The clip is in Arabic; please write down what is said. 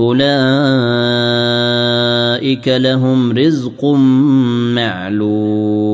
أولئك لهم رزق معلوم.